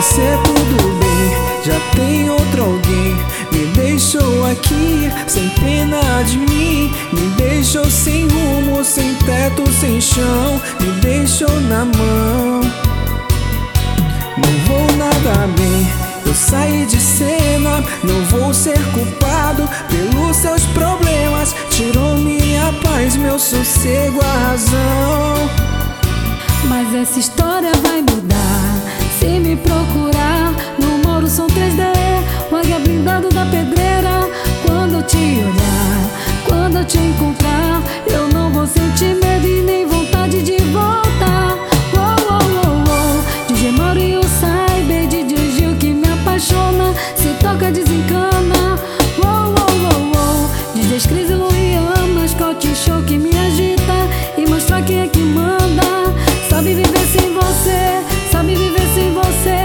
você tudo bem? Já tem outro alguém? Me deixou aqui sem pena de mim. Me deixou sem rumo, sem teto, sem chão. Me deixou na mão. Não vou nada bem Eu saí de cena Não vou ser culpado pelos seus problemas. Tirou minha paz, meu sossego, a razão. Mas essa história vai mudar. Toca, desencana. Oh, oh, oh, oh. DJ Cris e Luian, mascote show que me agita e mostra quem é que manda. Sabe viver sem você, sabe viver sem você.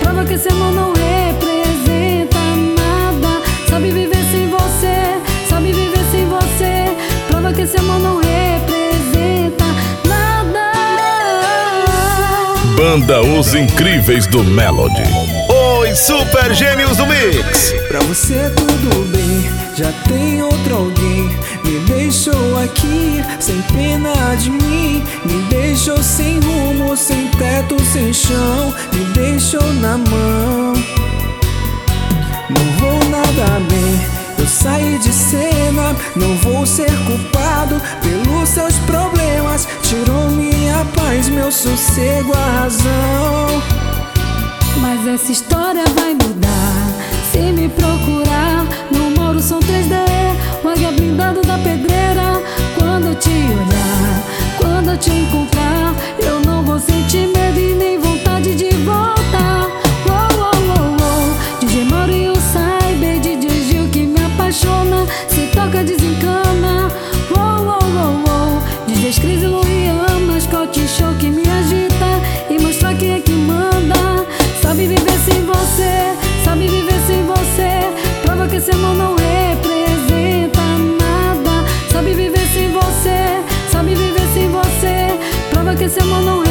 Prova que esse amor não representa nada. Sabe viver sem você, sabe viver sem você. Prova que esse amor não representa nada. Banda Os Incríveis do Melody. Oi, Super Gêmeos do Mix. Pra você tudo bem, já tem outro alguém. Me deixou aqui sem pena de mim. Me deixou sem rumo, sem teto, sem chão. Me deixou na mão. Não vou nada bem, eu saí de cena. Não vou ser culpado pelos seus problemas. Tirou minha paz, meu sossego, a razão. sem você, sabe viver sem você. Prova que esse amor não representa nada. Sabe viver sem você, sabe viver sem você. Prova que esse amor não representa